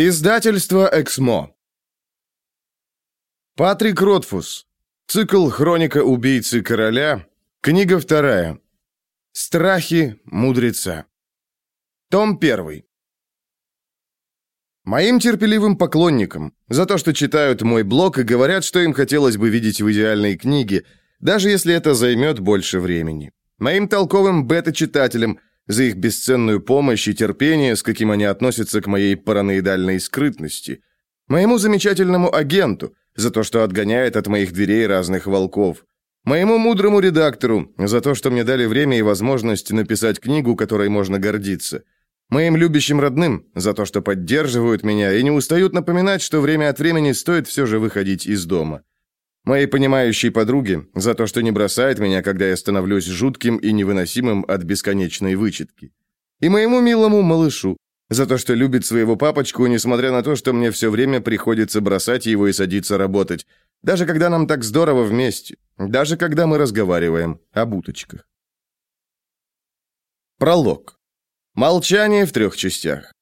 Издательство «Эксмо». Патрик Ротфус. Цикл «Хроника убийцы короля». Книга вторая. Страхи мудреца. Том первый. Моим терпеливым поклонникам за то, что читают мой блог и говорят, что им хотелось бы видеть в идеальной книге, даже если это займет больше времени. Моим толковым бета-читателям за их бесценную помощь и терпение, с каким они относятся к моей параноидальной скрытности. Моему замечательному агенту, за то, что отгоняет от моих дверей разных волков. Моему мудрому редактору, за то, что мне дали время и возможность написать книгу, которой можно гордиться. Моим любящим родным, за то, что поддерживают меня и не устают напоминать, что время от времени стоит все же выходить из дома. Моей понимающей подруге за то, что не бросает меня, когда я становлюсь жутким и невыносимым от бесконечной вычетки. И моему милому малышу за то, что любит своего папочку, несмотря на то, что мне все время приходится бросать его и садиться работать, даже когда нам так здорово вместе, даже когда мы разговариваем об уточках. Пролог. Молчание в трех частях.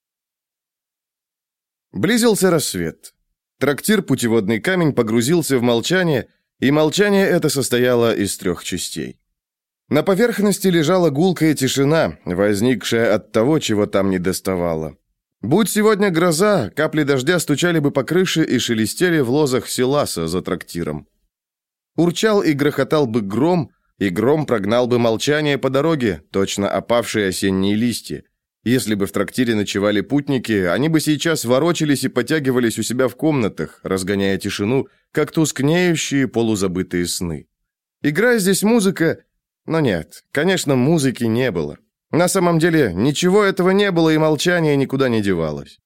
Близился рассвет. Трактир «Путеводный камень» погрузился в молчание, и молчание это состояло из трех частей. На поверхности лежала гулкая тишина, возникшая от того, чего там не доставало. Будь сегодня гроза, капли дождя стучали бы по крыше и шелестели в лозах селаса за трактиром. Урчал и грохотал бы гром, и гром прогнал бы молчание по дороге, точно опавшие осенние листья. Если бы в трактире ночевали путники, они бы сейчас ворочались и потягивались у себя в комнатах, разгоняя тишину, как тускнеющие полузабытые сны. Играя здесь музыка... Но нет, конечно, музыки не было. На самом деле, ничего этого не было, и молчание никуда не девалось.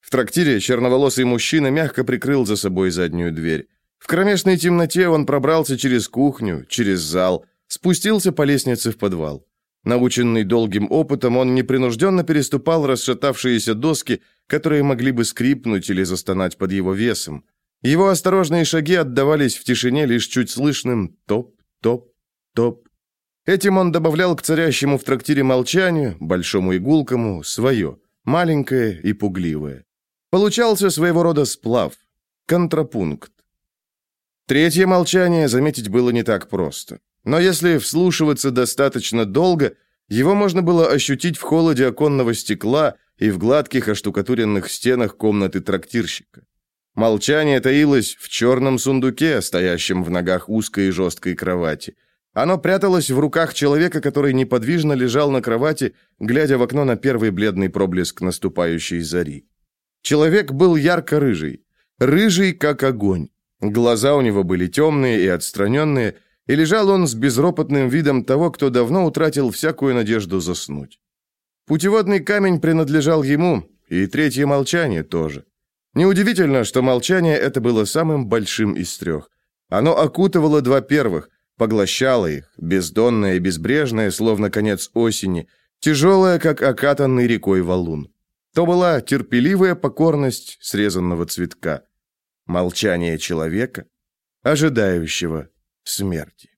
В трактире черноволосый мужчина мягко прикрыл за собой заднюю дверь. В кромешной темноте он пробрался через кухню, через зал, спустился по лестнице в подвал. Наученный долгим опытом, он непринужденно переступал расшатавшиеся доски, которые могли бы скрипнуть или застонать под его весом. Его осторожные шаги отдавались в тишине лишь чуть слышным топ-топ-топ. Этим он добавлял к царящему в трактире молчанию, большому и свое, маленькое и пугливое. Получался своего рода сплав, контрапункт. Третье молчание заметить было не так просто. Но если вслушиваться достаточно долго, его можно было ощутить в холоде оконного стекла и в гладких оштукатуренных стенах комнаты трактирщика. Молчание таилось в черном сундуке, стоящем в ногах узкой и жесткой кровати. Оно пряталось в руках человека, который неподвижно лежал на кровати, глядя в окно на первый бледный проблеск наступающей зари. Человек был ярко-рыжий, рыжий, как огонь. Глаза у него были темные и отстраненные, и лежал он с безропотным видом того, кто давно утратил всякую надежду заснуть. Путеводный камень принадлежал ему, и третье молчание тоже. Неудивительно, что молчание это было самым большим из трех. Оно окутывало два первых, поглощало их, бездонное и безбрежное, словно конец осени, тяжелое, как окатанный рекой валун. То была терпеливая покорность срезанного цветка. Молчание человека, ожидающего смерти.